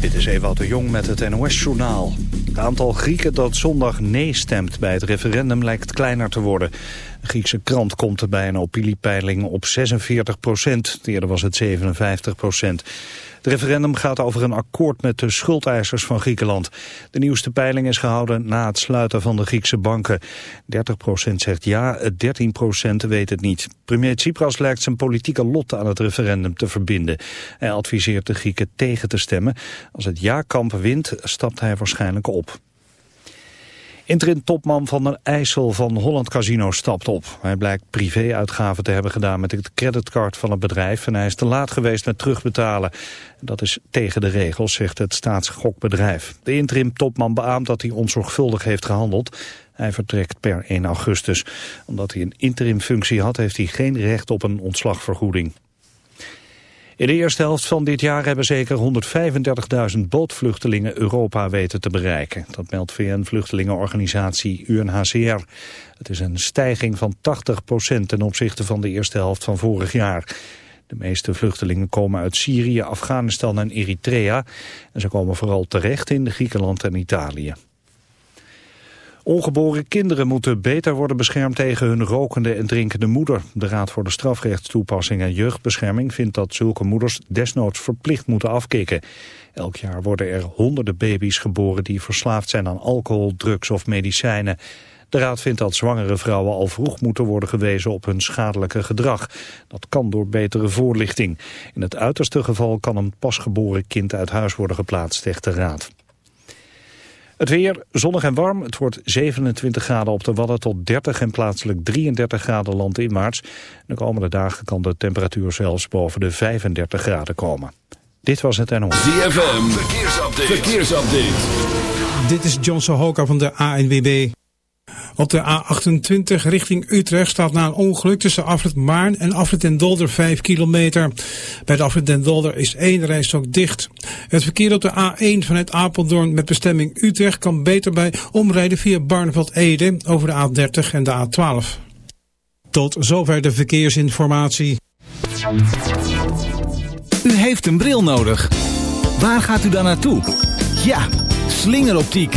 Dit is Ewout de Jong met het NOS-journaal. Het aantal Grieken dat zondag nee stemt bij het referendum lijkt kleiner te worden. De Griekse krant komt er bij een opiniepeiling op 46 procent. Eerder was het 57 procent. Het referendum gaat over een akkoord met de schuldeisers van Griekenland. De nieuwste peiling is gehouden na het sluiten van de Griekse banken. 30 procent zegt ja, 13 procent weet het niet. Premier Tsipras lijkt zijn politieke lot aan het referendum te verbinden. Hij adviseert de Grieken tegen te stemmen. Als het ja-kamp wint, stapt hij waarschijnlijk op. Interim-topman van de IJssel van Holland Casino stapt op. Hij blijkt privé-uitgaven te hebben gedaan met het creditcard van het bedrijf... en hij is te laat geweest met terugbetalen. Dat is tegen de regels, zegt het staatsgokbedrijf. De interim-topman beaamt dat hij onzorgvuldig heeft gehandeld. Hij vertrekt per 1 augustus. Omdat hij een interim-functie had, heeft hij geen recht op een ontslagvergoeding. In de eerste helft van dit jaar hebben zeker 135.000 bootvluchtelingen Europa weten te bereiken. Dat meldt VN-vluchtelingenorganisatie UNHCR. Het is een stijging van 80% ten opzichte van de eerste helft van vorig jaar. De meeste vluchtelingen komen uit Syrië, Afghanistan en Eritrea. En ze komen vooral terecht in Griekenland en Italië. Ongeboren kinderen moeten beter worden beschermd tegen hun rokende en drinkende moeder. De Raad voor de Strafrechtstoepassing en Jeugdbescherming vindt dat zulke moeders desnoods verplicht moeten afkicken. Elk jaar worden er honderden baby's geboren die verslaafd zijn aan alcohol, drugs of medicijnen. De Raad vindt dat zwangere vrouwen al vroeg moeten worden gewezen op hun schadelijke gedrag. Dat kan door betere voorlichting. In het uiterste geval kan een pasgeboren kind uit huis worden geplaatst, zegt de Raad. Het weer zonnig en warm. Het wordt 27 graden op de Wadden tot 30 en plaatselijk 33 graden land in maart. De komende dagen kan de temperatuur zelfs boven de 35 graden komen. Dit was het NO. ZFM, verkeersupdate. verkeersupdate. Dit is John Sohoka van de ANWB. Op de A28 richting Utrecht staat na een ongeluk tussen Afrit Maarn en Afrit den Dolder 5 kilometer. Bij de Afrit den Dolder is één rijstok dicht. Het verkeer op de A1 vanuit Apeldoorn met bestemming Utrecht kan beter bij omrijden via Barneveld-Ede over de A30 en de A12. Tot zover de verkeersinformatie. U heeft een bril nodig. Waar gaat u dan naartoe? Ja, slingeroptiek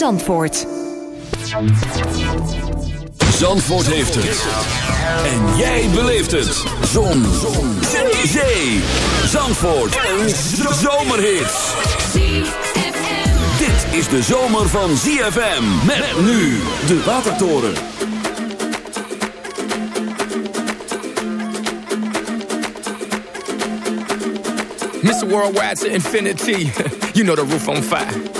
Zandvoort. Zandvoort heeft het. En jij beleeft het. Zon. Zon. Zee. Zandvoort. Een zomerhit. Dit is de zomer van ZFM. Met nu de Watertoren. Mr. Worldwide to infinity. You know the roof on fire.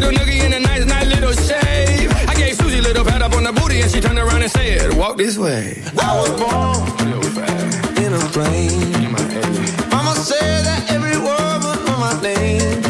little noogie and a nice, nice little shave. I gave Susie a little pat up on the booty and she turned around and said, Walk this way. I was born in a plane. Mama said that every word was on my name.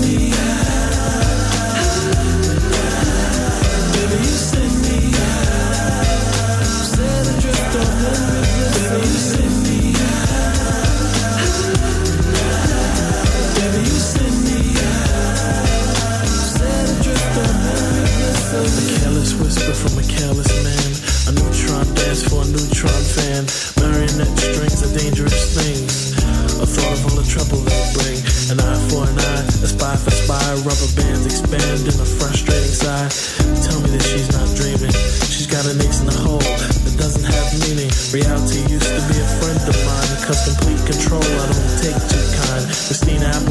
fan. Marionette strings are dangerous things. A thought of all the trouble they bring. An eye for an eye, a spy for spy. Rubber bands expand in a frustrating sigh. Tell me that she's not dreaming. She's got an ace in the hole that doesn't have meaning. Reality used to be a friend of mine. Cause complete control I don't take too kind. Christina Apple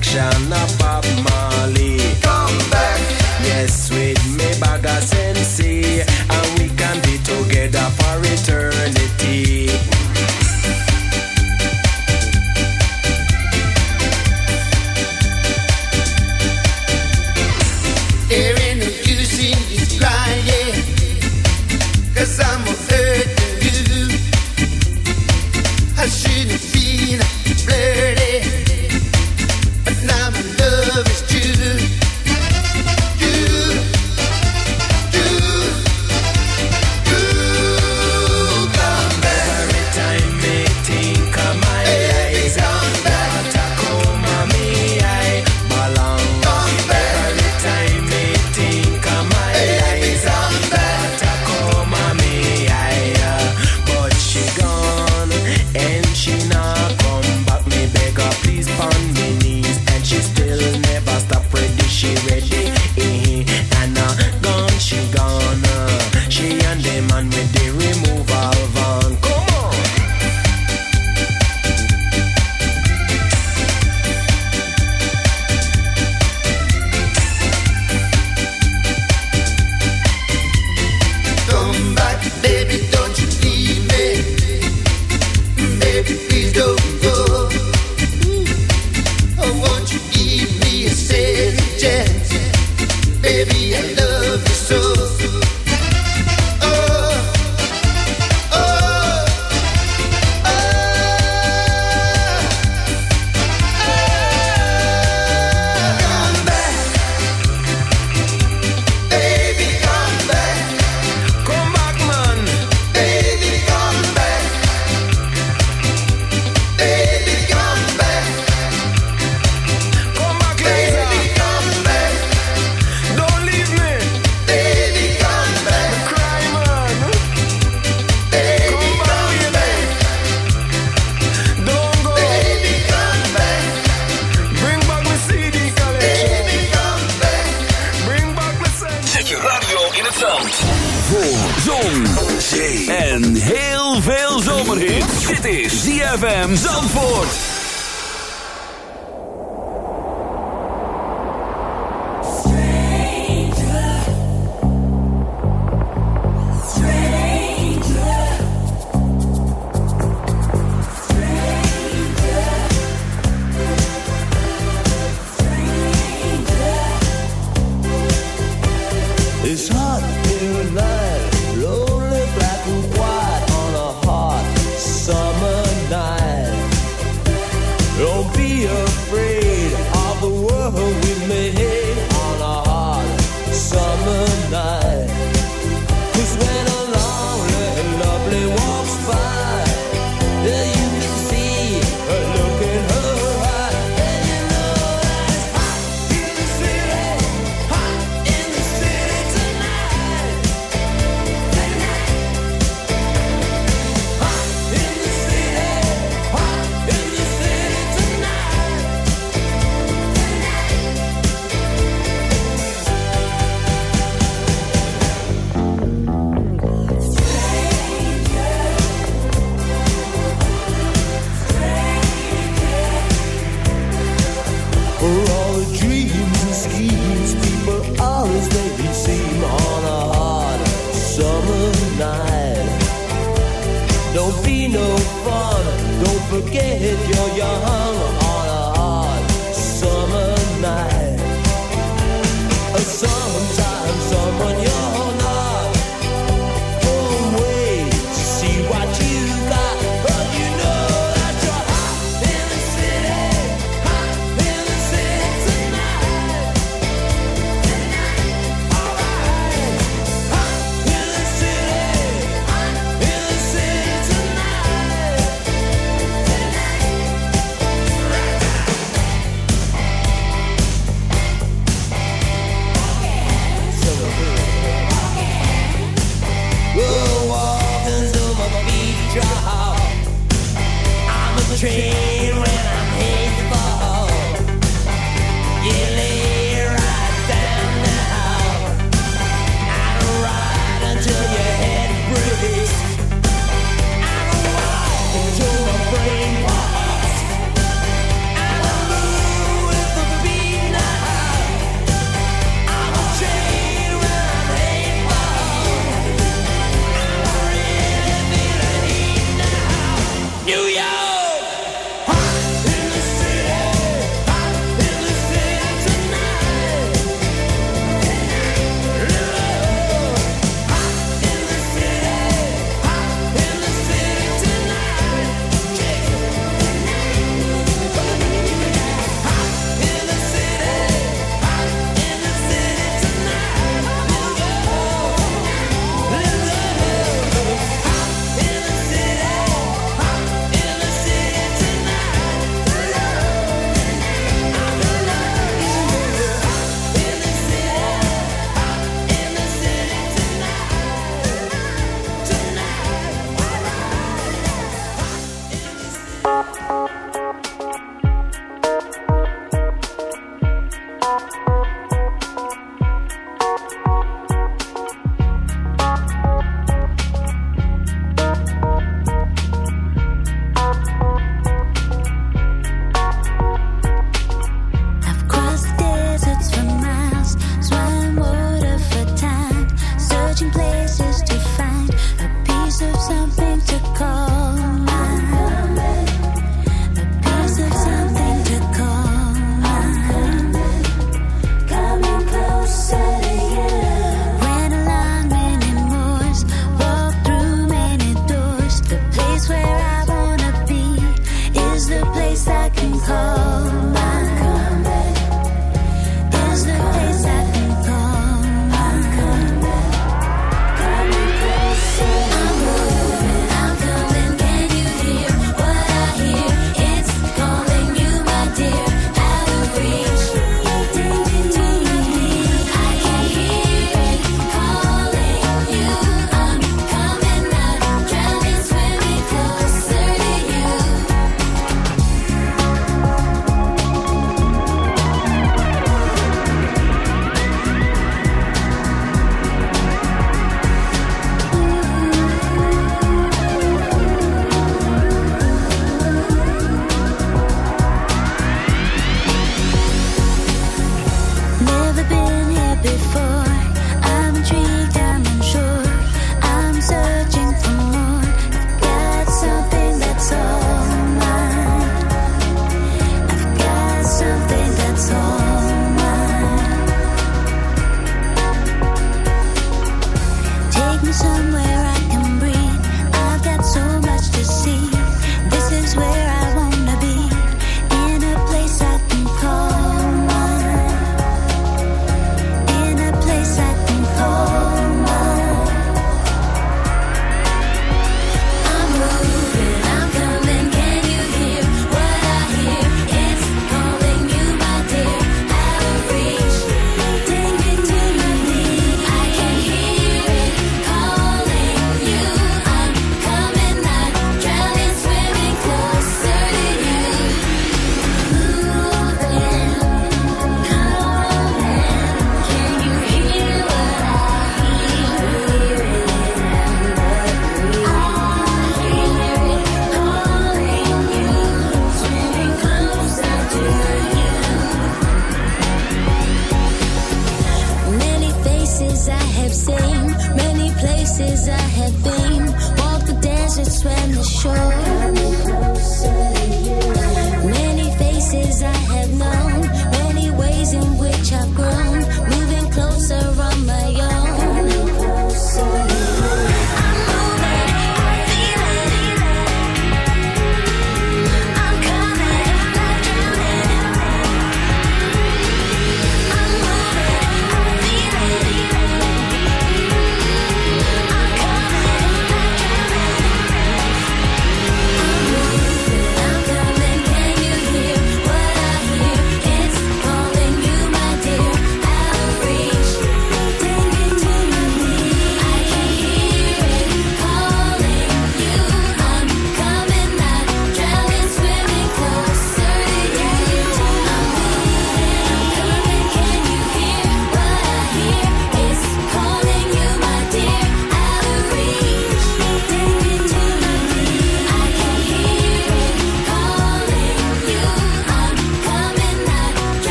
direction of Bob Marley. Come back. Yes, with me, bag of Sensei, and we can be together for eternity.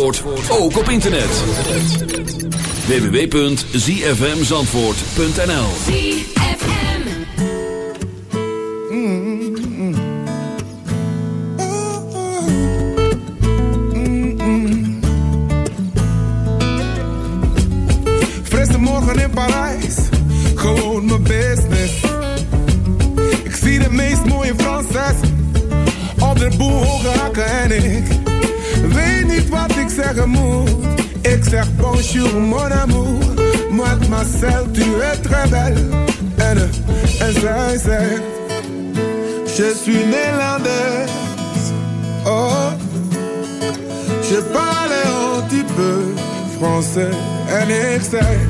Ook op internet. www.zfmzandvoort.nl ZFM mm Frisse morgen in Parijs, gewoon mijn business. Ik zie de meest mooie Franses, op de boel hoge en ik... Weet niet wat zeg amour, ik zeg bonjour mon amour. Moi Marcel, tu es très belle. En, en zij zegt, je suis néerlandaise. Oh, je parle un petit peu français. En ik zeg...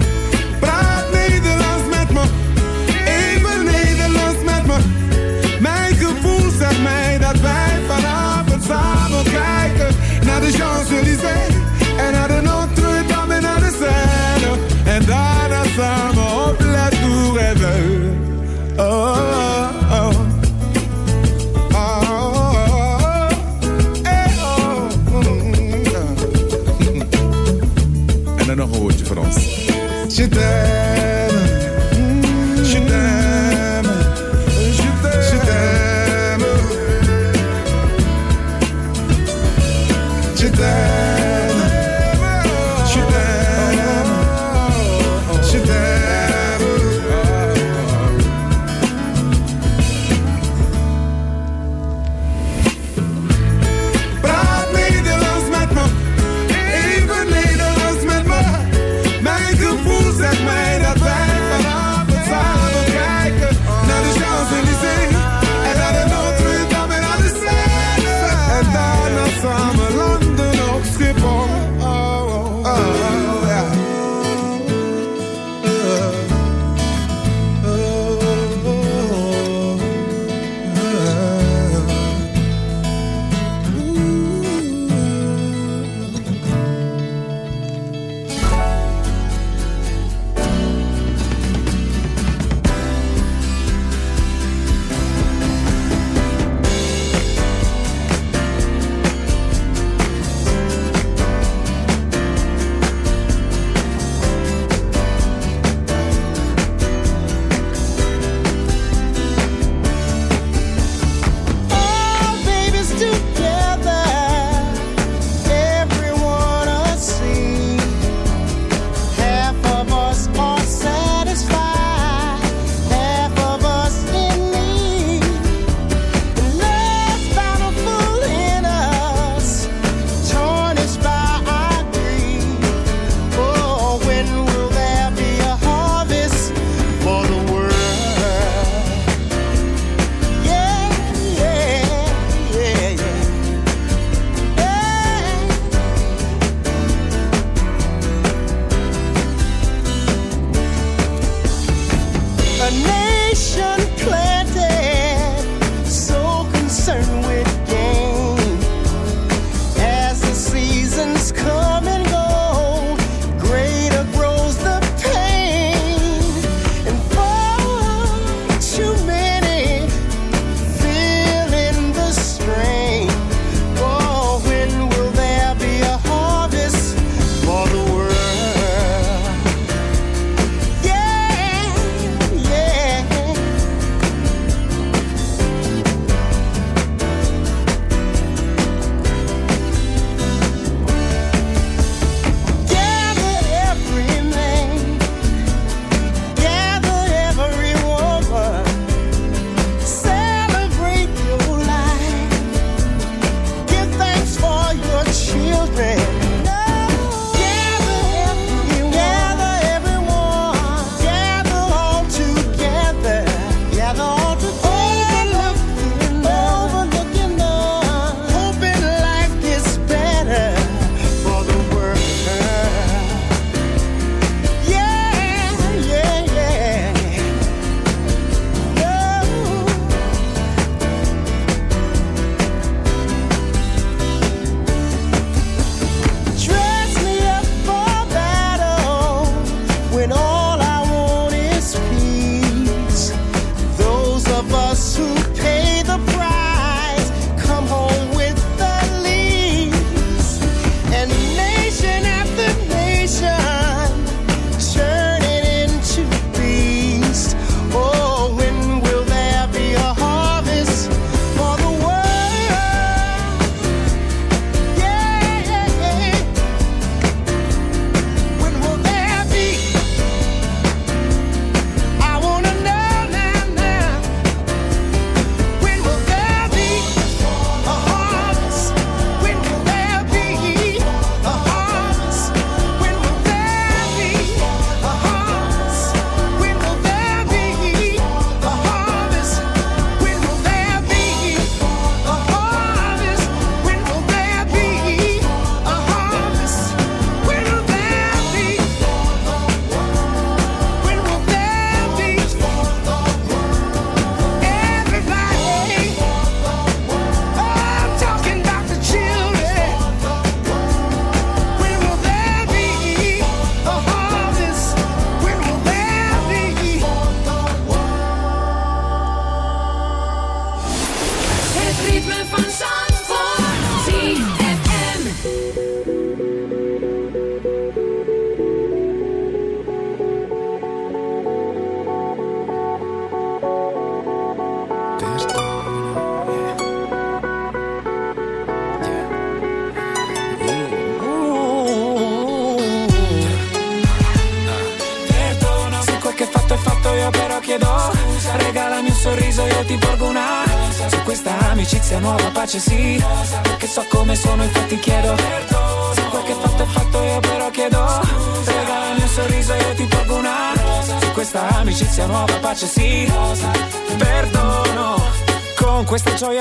samen kijken naar de Champs-Élysées. En naar de Notre-Dame en naar de Seine. En daarna samen op La Tour Eiffel. Oh, oh, oh. Oh, oh, oh. En dan nog een woordje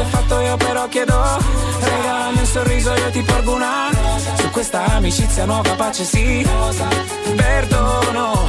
fatto è fatto io però chiedo. Regalami un sorriso io ti porgo una. Su questa amicizia nuova pace sì. Perdono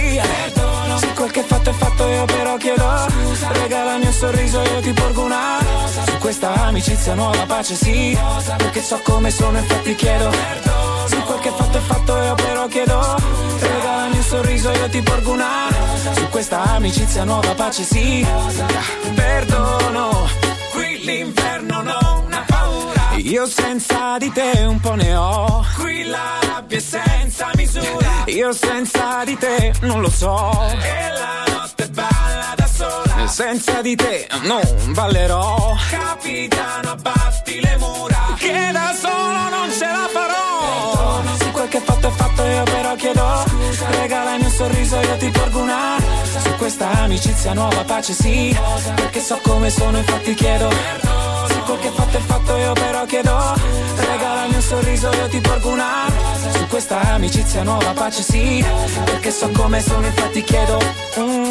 Perdono Se quel che fatto è fatto io però chiedo Scusa, regalami un sorriso io ti porgo una Rosa. Su questa amicizia nuova pace sì Rosa. Perché so come sono infatti chiedo Perdono Se quel che fatto è fatto io però chiedo Scusa, regalami un sorriso io ti porgo una Rosa. Su questa amicizia nuova pace sì Perdono Qui l'inferno paura io senza di te un po' ne ho. Qui la rabbia è senza misura. Io senza di te non lo so. E la notte balla da sola. Senza di te non ballerò. Capitano abbatti le mura. Che da solo non ce la farò. Se quel che fatto è fatto io però chiedo Scusa, regalami un sorriso io ti porgo una Rosa. Su questa amicizia nuova pace sì. Rosa. Perché so come sono infatti chiedo Se quel che fatto è fatto io però chiedo Regalami un sorriso io ti porgo una. Su questa amicizia nuova pace sì Perché so come sono infatti chiedo mm,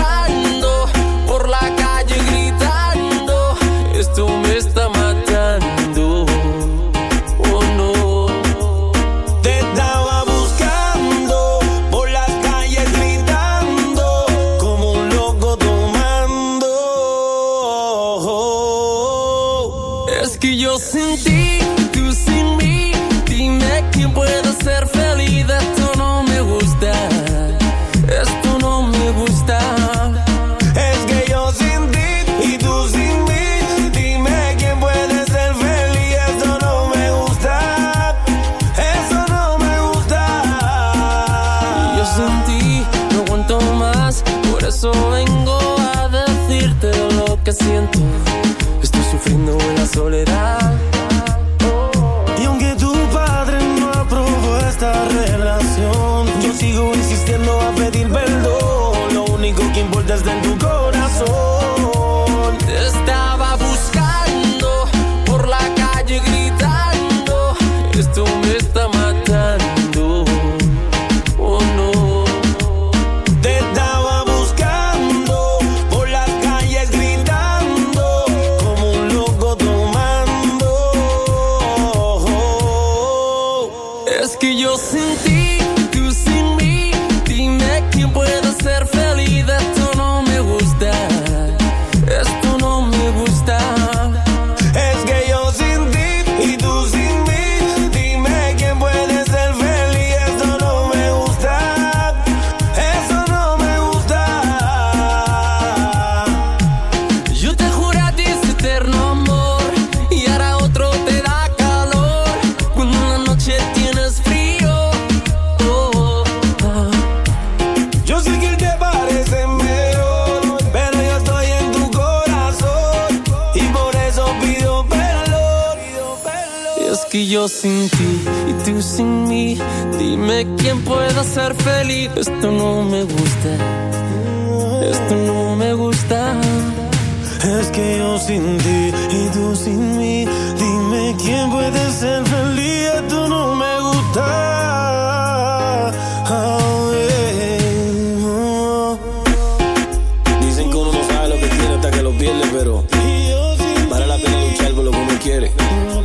eso vengo a decirte lo que siento. Estoy sufriendo en la soledad.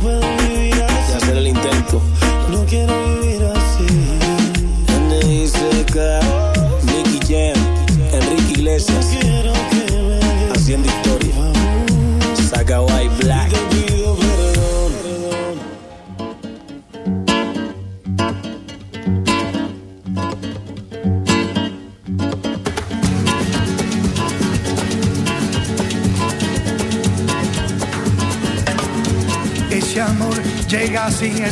will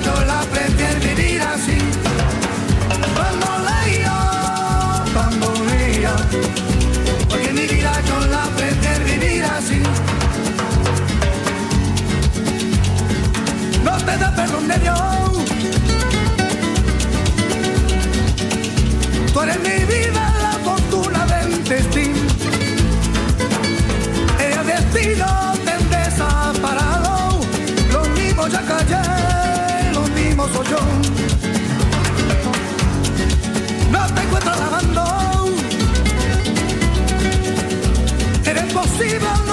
yo la prefiero vivir así. Bamboleo, oh, bamboleo, oh, porque mi vida yo la prefiero vivir así. No te da perdón de Dios. soy yo. No te encuentro lavando. Eres posible.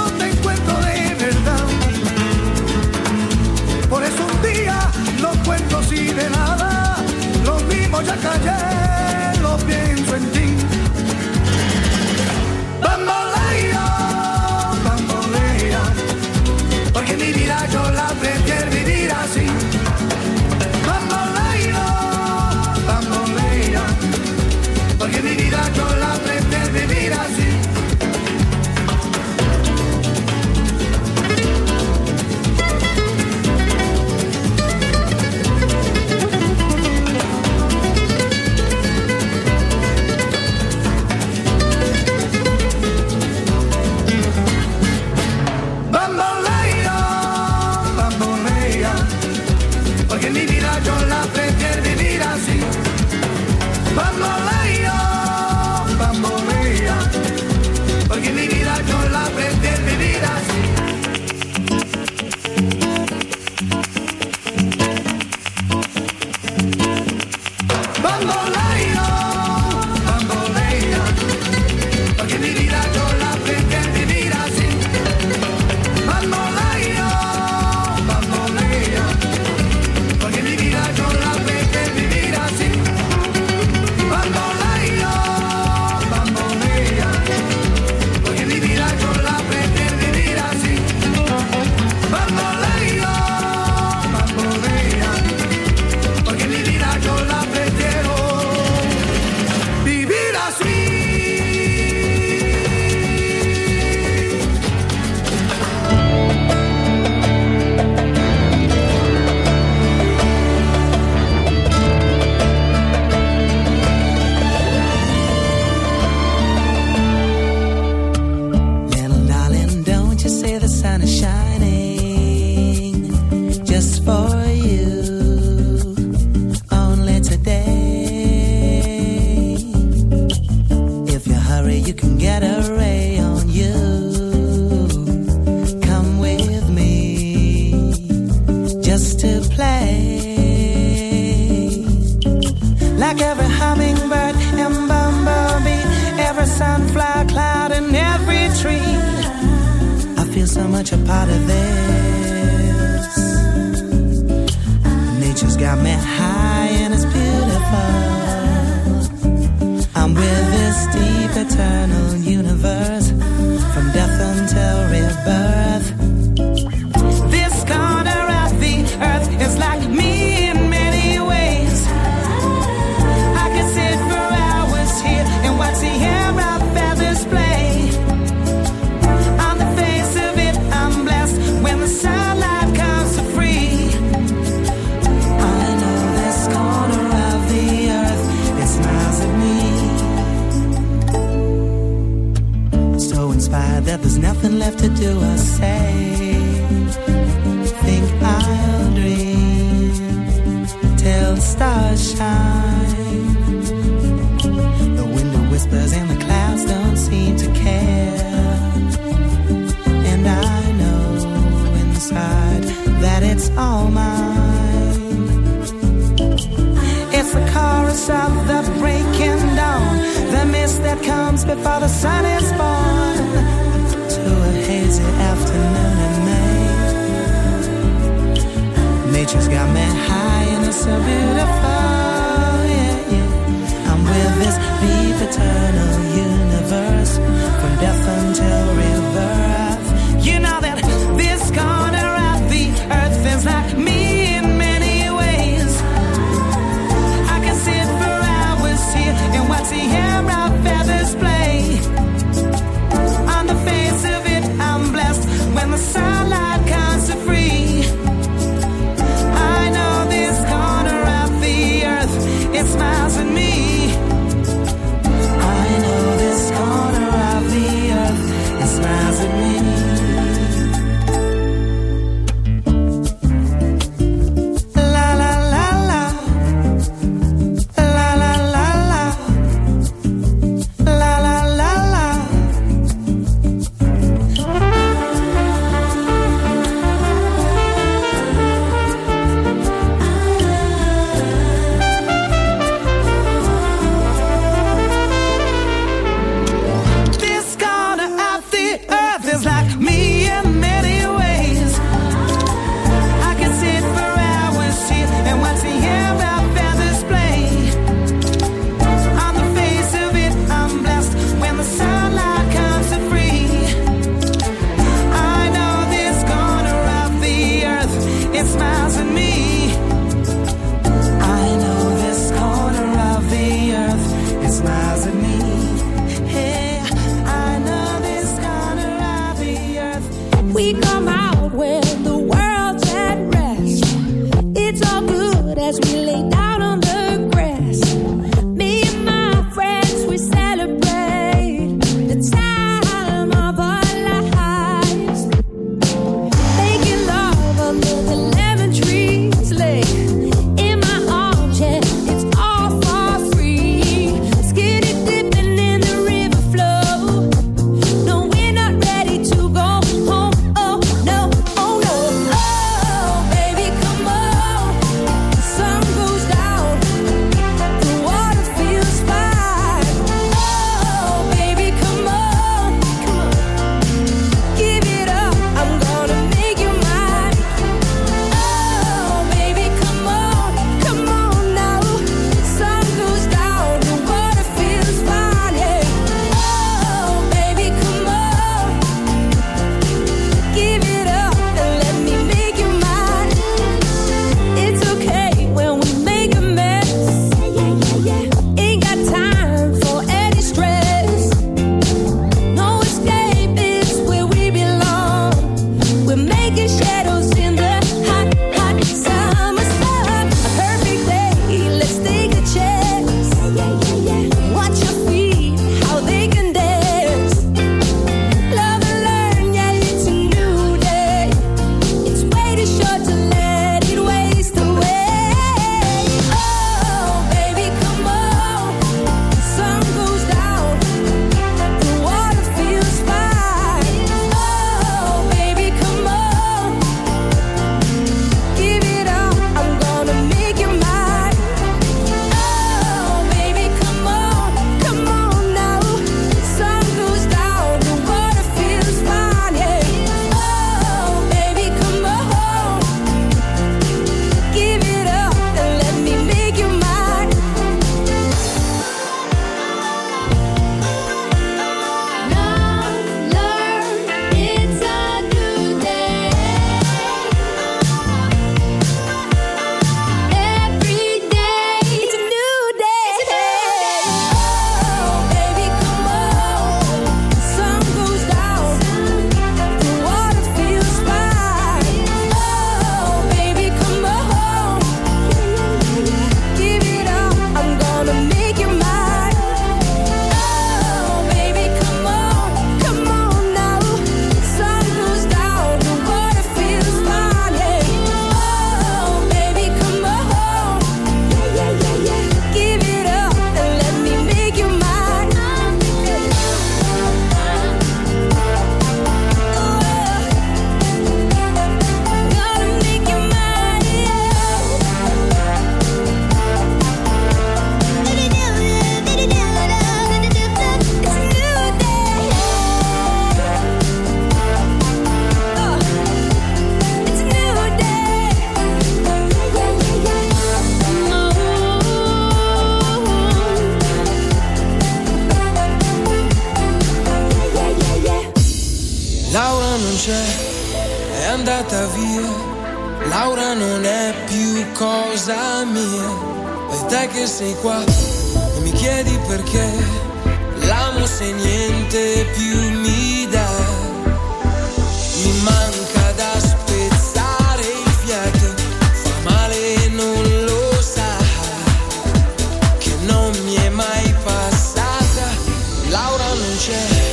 She's got me high and it's so beautiful. Yeah, yeah. I'm with this deep eternal universe from death. sunshine